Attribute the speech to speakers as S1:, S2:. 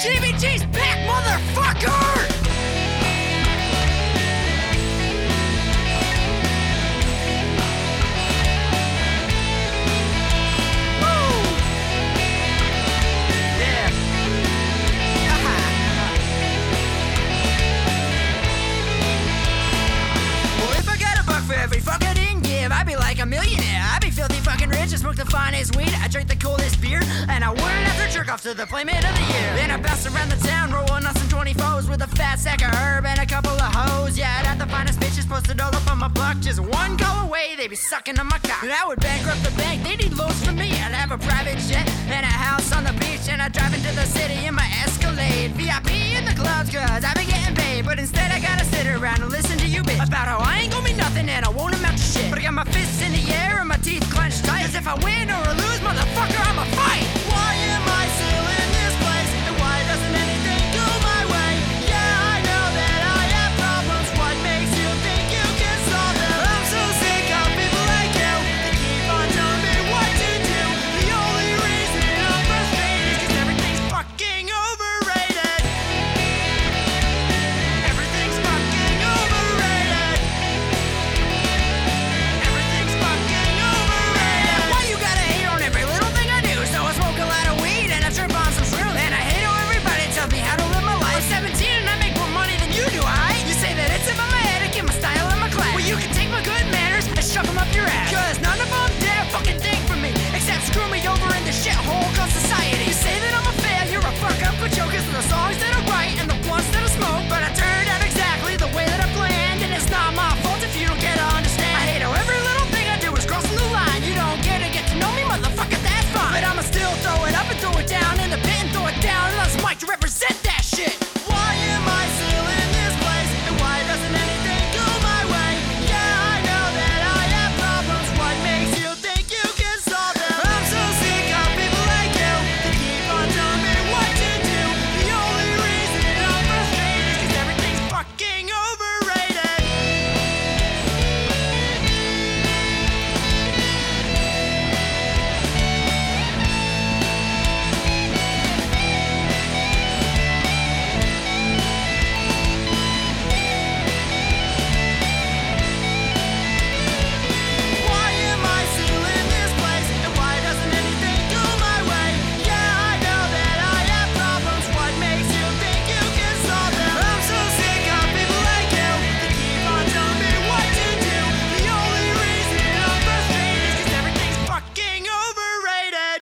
S1: CBG's back, motherfucker! Finest weed. I drink the coolest beer. And I have to jerk off to the playmate of the year. Then I bounce around the town, rolling on some 20 foes with a fat sack of herb and a couple of hoes. Yeah, I'd have the finest bitches posted all up on my block. Just one call away, they'd be sucking on my cock. I would bankrupt the bank. They need loans from me. I'd have a private jet and a house on the beach. And I'd drive into the city in my Escalade. VIP in the clubs, cause I be getting paid. But instead, I gotta sit around and listen